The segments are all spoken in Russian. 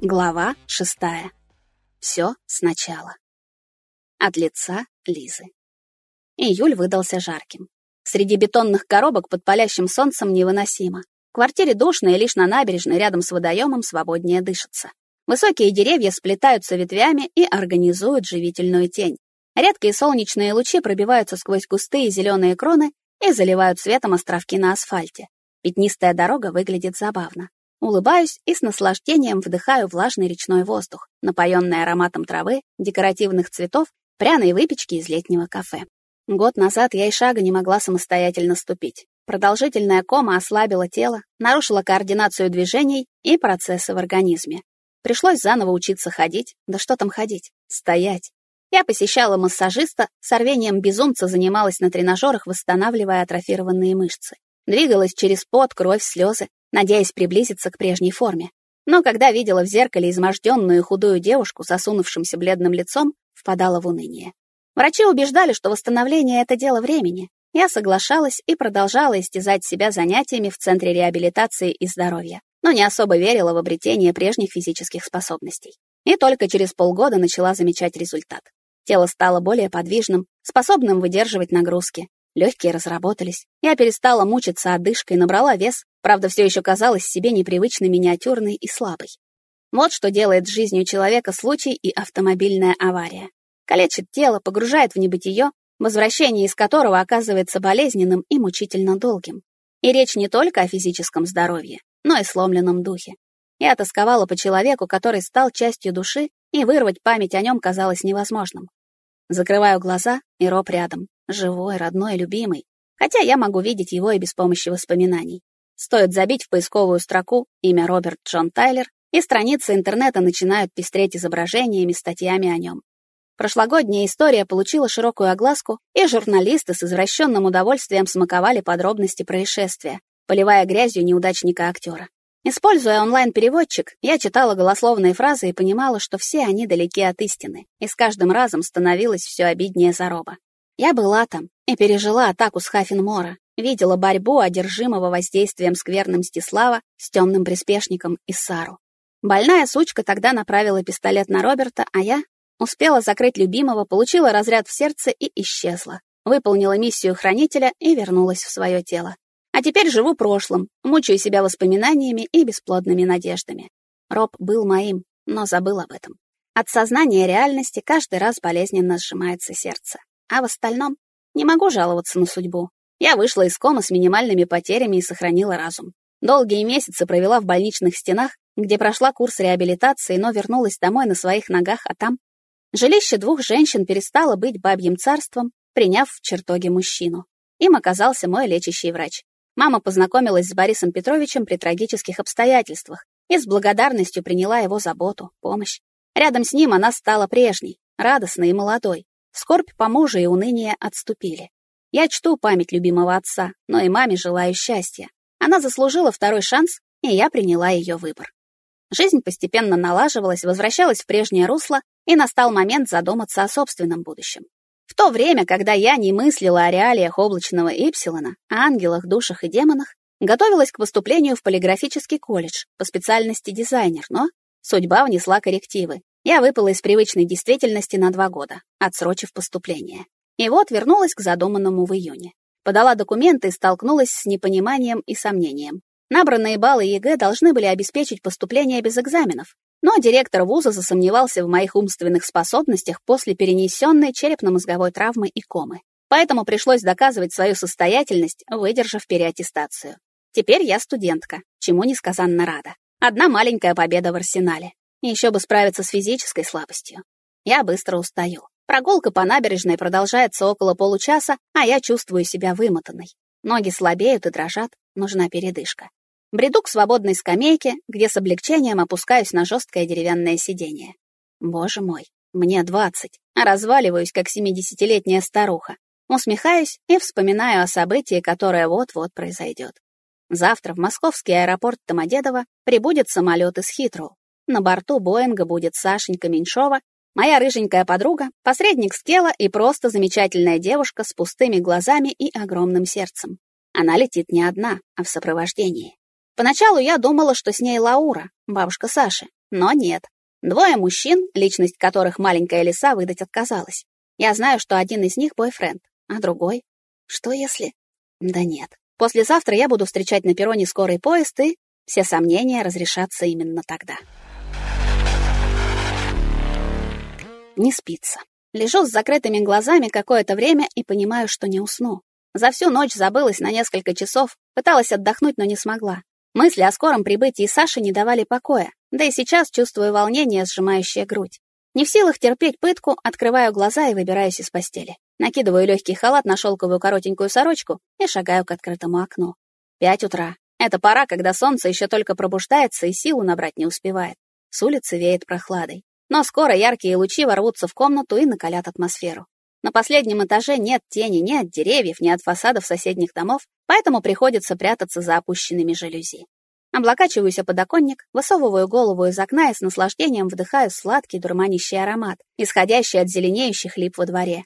Глава шестая. Все сначала. От лица Лизы. Июль выдался жарким. Среди бетонных коробок под палящим солнцем невыносимо. В квартире душно, и лишь на набережной рядом с водоемом свободнее дышится. Высокие деревья сплетаются ветвями и организуют живительную тень. Редкие солнечные лучи пробиваются сквозь густые зеленые кроны и заливают светом островки на асфальте. Пятнистая дорога выглядит забавно. Улыбаюсь и с наслаждением вдыхаю влажный речной воздух, напоенный ароматом травы, декоративных цветов, пряной выпечки из летнего кафе. Год назад я и шага не могла самостоятельно ступить. Продолжительная кома ослабила тело, нарушила координацию движений и процессы в организме. Пришлось заново учиться ходить, да что там ходить, стоять. Я посещала массажиста, с рвением безумца занималась на тренажерах, восстанавливая атрофированные мышцы. Двигалась через пот, кровь, слезы, надеясь приблизиться к прежней форме. Но когда видела в зеркале изможденную худую девушку с осунувшимся бледным лицом, впадала в уныние. Врачи убеждали, что восстановление — это дело времени. Я соглашалась и продолжала истязать себя занятиями в Центре реабилитации и здоровья, но не особо верила в обретение прежних физических способностей. И только через полгода начала замечать результат. Тело стало более подвижным, способным выдерживать нагрузки. Легкие разработались. Я перестала мучиться одышкой, набрала вес, правда, все еще казалась себе непривычно миниатюрной и слабой. Вот что делает с жизнью человека случай и автомобильная авария. Калечит тело, погружает в небытие, возвращение из которого оказывается болезненным и мучительно долгим. И речь не только о физическом здоровье, но и сломленном духе. Я тосковала по человеку, который стал частью души, и вырвать память о нем казалось невозможным. Закрываю глаза, и Роб рядом, живой, родной, любимый, хотя я могу видеть его и без помощи воспоминаний. Стоит забить в поисковую строку имя Роберт Джон Тайлер, и страницы интернета начинают пестреть изображениями, статьями о нем. Прошлогодняя история получила широкую огласку, и журналисты с извращенным удовольствием смаковали подробности происшествия, поливая грязью неудачника-актера. Используя онлайн-переводчик, я читала голословные фразы и понимала, что все они далеки от истины, и с каждым разом становилось все обиднее за Роба. Я была там и пережила атаку с Хафенмора, видела борьбу одержимого воздействием скверным Мстислава с темным приспешником Иссару. Больная сучка тогда направила пистолет на Роберта, а я успела закрыть любимого, получила разряд в сердце и исчезла. Выполнила миссию хранителя и вернулась в свое тело. А теперь живу прошлым, мучаю себя воспоминаниями и бесплодными надеждами. Роб был моим, но забыл об этом. От сознания реальности каждый раз болезненно сжимается сердце. А в остальном не могу жаловаться на судьбу. Я вышла из комы с минимальными потерями и сохранила разум. Долгие месяцы провела в больничных стенах, где прошла курс реабилитации, но вернулась домой на своих ногах, а там... Жилище двух женщин перестало быть бабьим царством, приняв в чертоге мужчину. Им оказался мой лечащий врач. Мама познакомилась с Борисом Петровичем при трагических обстоятельствах и с благодарностью приняла его заботу, помощь. Рядом с ним она стала прежней, радостной и молодой. Скорбь по мужу и уныние отступили. Я чту память любимого отца, но и маме желаю счастья. Она заслужила второй шанс, и я приняла ее выбор. Жизнь постепенно налаживалась, возвращалась в прежнее русло, и настал момент задуматься о собственном будущем. В то время, когда я не мыслила о реалиях облачного Ипсилона, о ангелах, душах и демонах, готовилась к поступлению в полиграфический колледж по специальности дизайнер, но судьба внесла коррективы, я выпала из привычной действительности на два года, отсрочив поступление. И вот вернулась к задуманному в июне. Подала документы и столкнулась с непониманием и сомнением. Набранные баллы ЕГЭ должны были обеспечить поступление без экзаменов, но директор вуза засомневался в моих умственных способностях после перенесенной черепно-мозговой травмы и комы. Поэтому пришлось доказывать свою состоятельность, выдержав переаттестацию. Теперь я студентка, чему несказанно рада. Одна маленькая победа в арсенале. Еще бы справиться с физической слабостью. Я быстро устаю. Прогулка по набережной продолжается около получаса, а я чувствую себя вымотанной. Ноги слабеют и дрожат, нужна передышка. Бреду к свободной скамейке, где с облегчением опускаюсь на жесткое деревянное сиденье. Боже мой, мне двадцать, а разваливаюсь, как семидесятилетняя старуха. Усмехаюсь и вспоминаю о событии, которое вот-вот произойдет. Завтра в московский аэропорт Домодедово прибудет самолет из Хитроу. На борту Боинга будет Сашенька Меньшова, моя рыженькая подруга, посредник Скела и просто замечательная девушка с пустыми глазами и огромным сердцем. Она летит не одна, а в сопровождении. Поначалу я думала, что с ней Лаура, бабушка Саши, Но нет. Двое мужчин, личность которых маленькая лиса выдать отказалась. Я знаю, что один из них бойфренд, а другой... Что если... Да нет. Послезавтра я буду встречать на перроне скорый поезд, и все сомнения разрешатся именно тогда. Не спится. Лежу с закрытыми глазами какое-то время и понимаю, что не усну. За всю ночь забылась на несколько часов, пыталась отдохнуть, но не смогла. Мысли о скором прибытии Саши не давали покоя, да и сейчас чувствую волнение, сжимающее грудь. Не в силах терпеть пытку, открываю глаза и выбираюсь из постели. Накидываю легкий халат на шелковую коротенькую сорочку и шагаю к открытому окну. Пять утра. Это пора, когда солнце еще только пробуждается и силу набрать не успевает. С улицы веет прохладой. Но скоро яркие лучи ворвутся в комнату и накалят атмосферу. На последнем этаже нет тени ни от деревьев, ни от фасадов соседних домов, поэтому приходится прятаться за опущенными жалюзи. Облокачиваюсь о подоконник, высовываю голову из окна и с наслаждением вдыхаю сладкий дурманящий аромат, исходящий от зеленеющих лип во дворе.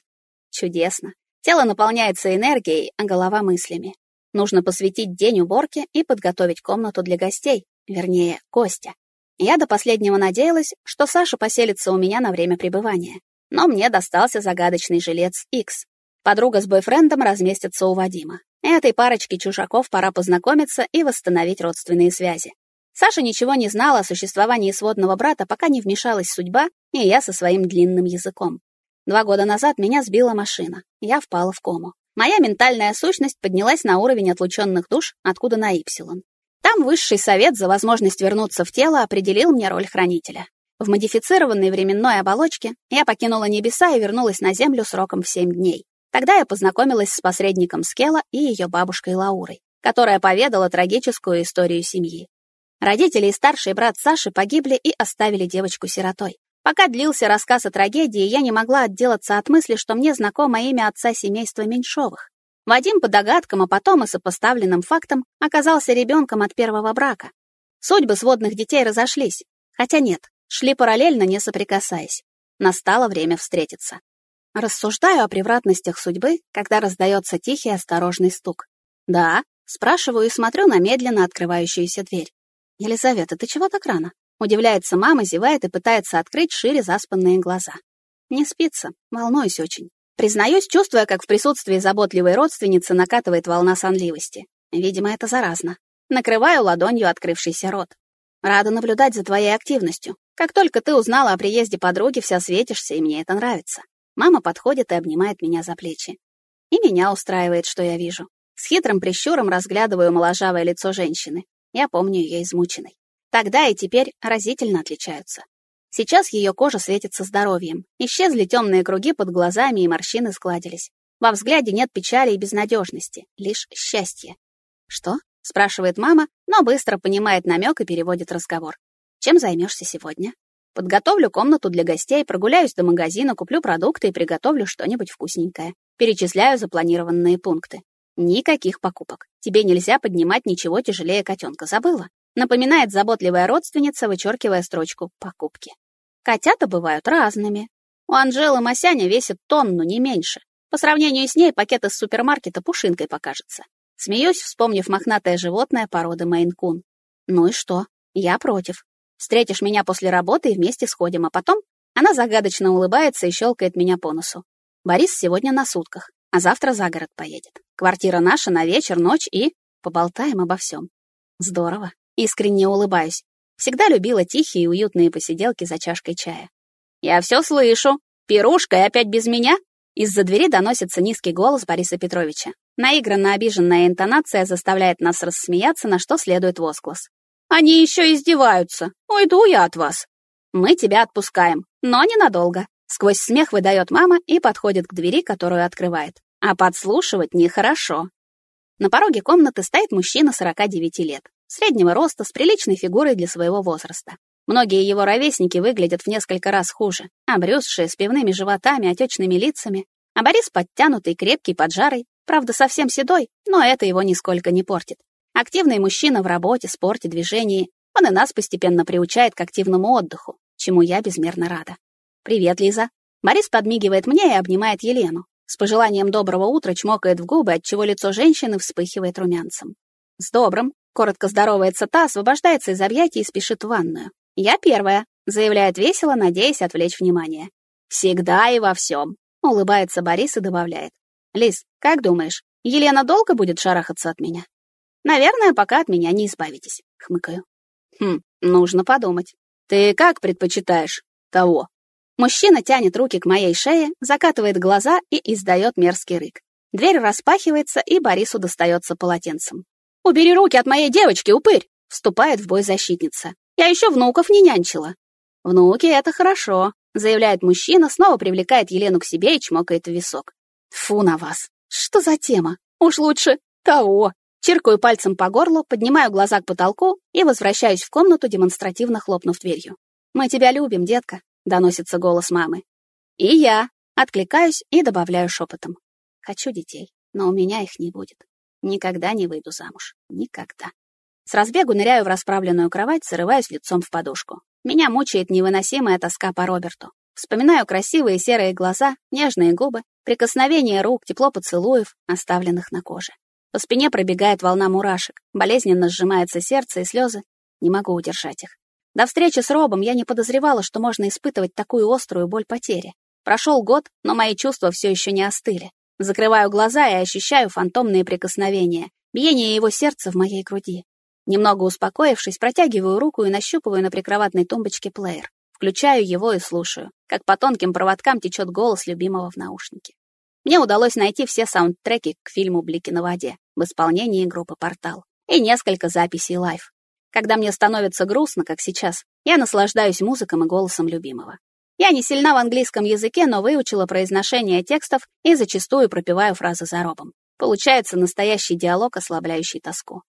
Чудесно. Тело наполняется энергией, а голова мыслями. Нужно посвятить день уборке и подготовить комнату для гостей, вернее, гостя. Я до последнего надеялась, что Саша поселится у меня на время пребывания. Но мне достался загадочный жилец X. Подруга с бойфрендом разместится у Вадима. Этой парочке чужаков пора познакомиться и восстановить родственные связи. Саша ничего не знала о существовании сводного брата, пока не вмешалась судьба, и я со своим длинным языком. Два года назад меня сбила машина. Я впала в кому. Моя ментальная сущность поднялась на уровень отлученных душ, откуда на Ипсилон. Там высший совет за возможность вернуться в тело определил мне роль хранителя. В модифицированной временной оболочке я покинула небеса и вернулась на Землю сроком в семь дней. Тогда я познакомилась с посредником Скела и ее бабушкой Лаурой, которая поведала трагическую историю семьи. Родители и старший брат Саши погибли и оставили девочку сиротой. Пока длился рассказ о трагедии, я не могла отделаться от мысли, что мне знакомо имя отца семейства Меньшовых. Вадим по догадкам, а потом и сопоставленным фактам оказался ребенком от первого брака. Судьбы сводных детей разошлись, хотя нет, шли параллельно, не соприкасаясь. Настало время встретиться. Рассуждаю о превратностях судьбы, когда раздается тихий осторожный стук. «Да?» — спрашиваю и смотрю на медленно открывающуюся дверь. «Елизавета, ты чего так рано?» Удивляется мама, зевает и пытается открыть шире заспанные глаза. Не спится, волнуюсь очень. Признаюсь, чувствуя, как в присутствии заботливой родственницы накатывает волна сонливости. Видимо, это заразно. Накрываю ладонью открывшийся рот. Рада наблюдать за твоей активностью. Как только ты узнала о приезде подруги, вся светишься, и мне это нравится. Мама подходит и обнимает меня за плечи. И меня устраивает, что я вижу. С хитрым прищуром разглядываю моложавое лицо женщины. Я помню ее измученной. Тогда и теперь разительно отличаются. Сейчас ее кожа светится здоровьем. Исчезли темные круги под глазами и морщины складились. Во взгляде нет печали и безнадежности, лишь счастье. «Что?» — спрашивает мама, но быстро понимает намек и переводит разговор. «Чем займешься сегодня?» «Подготовлю комнату для гостей, прогуляюсь до магазина, куплю продукты и приготовлю что-нибудь вкусненькое. Перечисляю запланированные пункты. Никаких покупок. Тебе нельзя поднимать ничего тяжелее котенка, забыла?» Напоминает заботливая родственница, вычеркивая строчку «покупки». Котята бывают разными. У Анжелы Масяня весит тонну, не меньше. По сравнению с ней пакет из супермаркета пушинкой покажется. Смеюсь, вспомнив мохнатое животное породы Мейн-кун. Ну и что? Я против. Встретишь меня после работы и вместе сходим, а потом она загадочно улыбается и щелкает меня по носу. Борис сегодня на сутках, а завтра за город поедет. Квартира наша на вечер, ночь и... Поболтаем обо всем. Здорово. Искренне улыбаюсь. Всегда любила тихие и уютные посиделки за чашкой чая. «Я все слышу. Пирушка и опять без меня?» Из-за двери доносится низкий голос Бориса Петровича. Наигранно обиженная интонация заставляет нас рассмеяться, на что следует возглас. «Они еще издеваются. Уйду я от вас». «Мы тебя отпускаем, но ненадолго». Сквозь смех выдает мама и подходит к двери, которую открывает. А подслушивать нехорошо. На пороге комнаты стоит мужчина 49 лет среднего роста, с приличной фигурой для своего возраста. Многие его ровесники выглядят в несколько раз хуже, обрюзшие, с пивными животами, отечными лицами, а Борис подтянутый, крепкий, поджарый, правда, совсем седой, но это его нисколько не портит. Активный мужчина в работе, спорте, движении. Он и нас постепенно приучает к активному отдыху, чему я безмерно рада. «Привет, Лиза». Борис подмигивает мне и обнимает Елену. С пожеланием доброго утра чмокает в губы, отчего лицо женщины вспыхивает румянцем. «С добрым», Коротко здоровается та, освобождается из объятий и спешит в ванную. «Я первая», — заявляет весело, надеясь отвлечь внимание. «Всегда и во всем», — улыбается Борис и добавляет. «Лис, как думаешь, Елена долго будет шарахаться от меня?» «Наверное, пока от меня не избавитесь», — хмыкаю. «Хм, нужно подумать. Ты как предпочитаешь того?» Мужчина тянет руки к моей шее, закатывает глаза и издает мерзкий рык. Дверь распахивается, и Борису достается полотенцем. «Убери руки от моей девочки, упырь!» — вступает в бой защитница. «Я еще внуков не нянчила». «Внуки — это хорошо», — заявляет мужчина, снова привлекает Елену к себе и чмокает в висок. «Фу на вас! Что за тема? Уж лучше того!» Чиркаю пальцем по горлу, поднимаю глаза к потолку и возвращаюсь в комнату, демонстративно хлопнув дверью. «Мы тебя любим, детка», — доносится голос мамы. «И я», — откликаюсь и добавляю шепотом. «Хочу детей, но у меня их не будет. Никогда не выйду замуж. Никогда». С разбегу ныряю в расправленную кровать, зарываюсь лицом в подушку. Меня мучает невыносимая тоска по Роберту. Вспоминаю красивые серые глаза, нежные губы, прикосновения рук, тепло поцелуев, оставленных на коже. По спине пробегает волна мурашек, болезненно сжимается сердце и слезы. Не могу удержать их. До встречи с Робом я не подозревала, что можно испытывать такую острую боль потери. Прошел год, но мои чувства все еще не остыли. Закрываю глаза и ощущаю фантомные прикосновения, биение его сердца в моей груди. Немного успокоившись, протягиваю руку и нащупываю на прикроватной тумбочке плеер. Включаю его и слушаю, как по тонким проводкам течет голос любимого в наушнике. Мне удалось найти все саундтреки к фильму «Блики на воде» в исполнении группы «Портал» и несколько записей live. Когда мне становится грустно, как сейчас, я наслаждаюсь музыкой и голосом любимого. Я не сильна в английском языке, но выучила произношение текстов и зачастую пропеваю фразы за Робом. Получается настоящий диалог, ослабляющий тоску.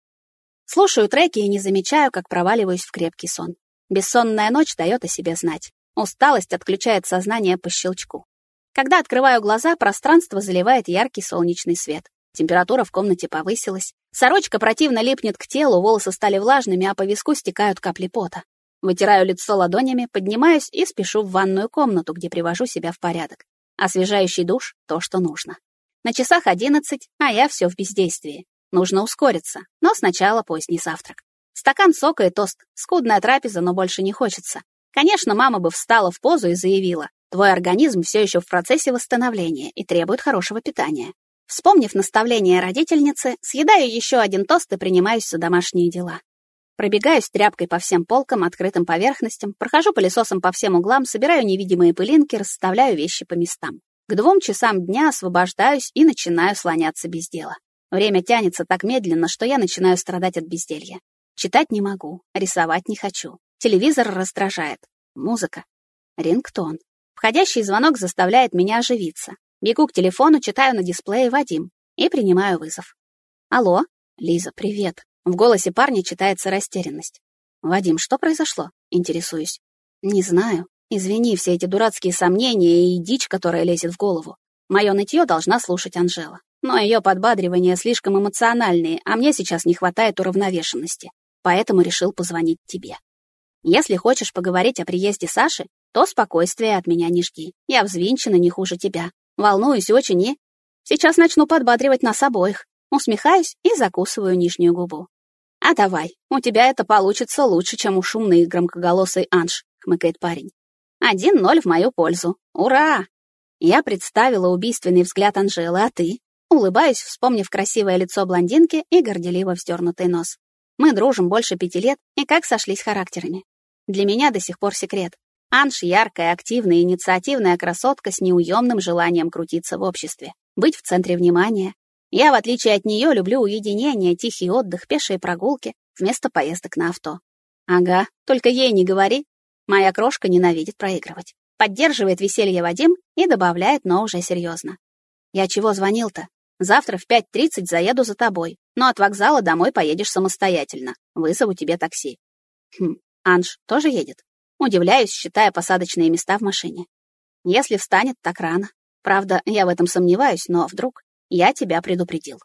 Слушаю треки и не замечаю, как проваливаюсь в крепкий сон. Бессонная ночь дает о себе знать. Усталость отключает сознание по щелчку. Когда открываю глаза, пространство заливает яркий солнечный свет. Температура в комнате повысилась. Сорочка противно липнет к телу, волосы стали влажными, а по виску стекают капли пота. Вытираю лицо ладонями, поднимаюсь и спешу в ванную комнату, где привожу себя в порядок. Освежающий душ — то, что нужно. На часах одиннадцать, а я все в бездействии. Нужно ускориться, но сначала поздний завтрак. Стакан сока и тост. Скудная трапеза, но больше не хочется. Конечно, мама бы встала в позу и заявила, твой организм все еще в процессе восстановления и требует хорошего питания. Вспомнив наставление родительницы, съедаю еще один тост и принимаюсь за домашние дела. Пробегаюсь тряпкой по всем полкам, открытым поверхностям, прохожу пылесосом по всем углам, собираю невидимые пылинки, расставляю вещи по местам. К двум часам дня освобождаюсь и начинаю слоняться без дела. Время тянется так медленно, что я начинаю страдать от безделья. Читать не могу, рисовать не хочу. Телевизор раздражает. Музыка. Рингтон. Входящий звонок заставляет меня оживиться. Бегу к телефону, читаю на дисплее Вадим и принимаю вызов. «Алло?» «Лиза, привет». В голосе парня читается растерянность. «Вадим, что произошло?» Интересуюсь. «Не знаю. Извини, все эти дурацкие сомнения и дичь, которая лезет в голову. Мое нытье должна слушать Анжела. Но ее подбадривания слишком эмоциональные, а мне сейчас не хватает уравновешенности. Поэтому решил позвонить тебе. Если хочешь поговорить о приезде Саши, то спокойствия от меня не жди. Я взвинчена не хуже тебя. Волнуюсь очень и... Сейчас начну подбадривать нас обоих. Усмехаюсь и закусываю нижнюю губу. «А давай, у тебя это получится лучше, чем у шумной и громкоголосой Анж», — хмыкает парень. «Один ноль в мою пользу. Ура!» Я представила убийственный взгляд Анжелы, а ты? Улыбаюсь, вспомнив красивое лицо блондинки и горделиво вздернутый нос. Мы дружим больше пяти лет, и как сошлись характерами. Для меня до сих пор секрет. Анж — яркая, активная, инициативная красотка с неуемным желанием крутиться в обществе, быть в центре внимания. Я, в отличие от нее, люблю уединение, тихий отдых, пешие прогулки вместо поездок на авто. Ага, только ей не говори. Моя крошка ненавидит проигрывать. Поддерживает веселье Вадим и добавляет, но уже серьезно. Я чего звонил-то? Завтра в 5.30 заеду за тобой, но от вокзала домой поедешь самостоятельно. Вызову тебе такси. Хм, Анж тоже едет? Удивляюсь, считая посадочные места в машине. Если встанет, так рано. Правда, я в этом сомневаюсь, но вдруг я тебя предупредил.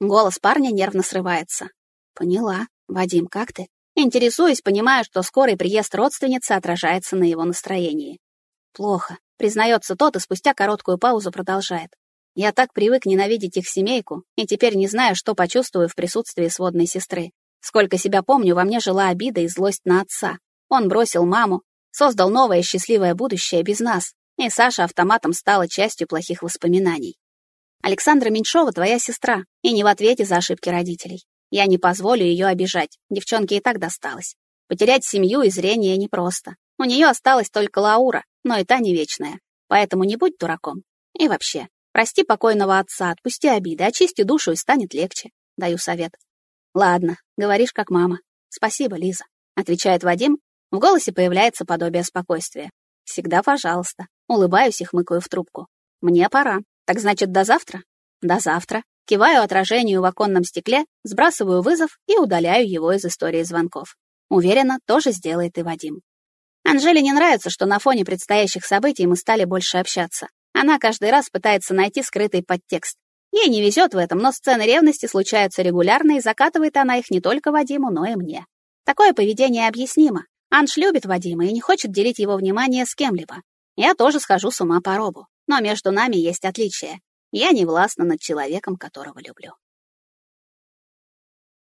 Голос парня нервно срывается. Поняла. Вадим, как ты? Интересуюсь, понимая, что скорый приезд родственницы отражается на его настроении. Плохо. Признается тот и спустя короткую паузу продолжает. Я так привык ненавидеть их семейку, и теперь не знаю, что почувствую в присутствии сводной сестры. Сколько себя помню, во мне жила обида и злость на отца. Он бросил маму, создал новое счастливое будущее без нас, и Саша автоматом стала частью плохих воспоминаний. Александра Меньшова твоя сестра, и не в ответе за ошибки родителей. Я не позволю ее обижать, девчонке и так досталось. Потерять семью и зрение непросто. У нее осталась только Лаура, но и та не вечная. Поэтому не будь дураком. И вообще, прости покойного отца, отпусти обиды, очисти душу и станет легче. Даю совет. Ладно, говоришь как мама. Спасибо, Лиза, отвечает Вадим. В голосе появляется подобие спокойствия. Всегда пожалуйста. Улыбаюсь и хмыкаю в трубку. Мне пора. Так значит, до завтра? До завтра. Киваю отражению в оконном стекле, сбрасываю вызов и удаляю его из истории звонков. Уверена, тоже сделает и Вадим. Анжеле не нравится, что на фоне предстоящих событий мы стали больше общаться. Она каждый раз пытается найти скрытый подтекст. Ей не везет в этом, но сцены ревности случаются регулярно, и закатывает она их не только Вадиму, но и мне. Такое поведение объяснимо. Анж любит Вадима и не хочет делить его внимание с кем-либо. Я тоже схожу с ума по робу. Но между нами есть отличие. Я не властна над человеком, которого люблю.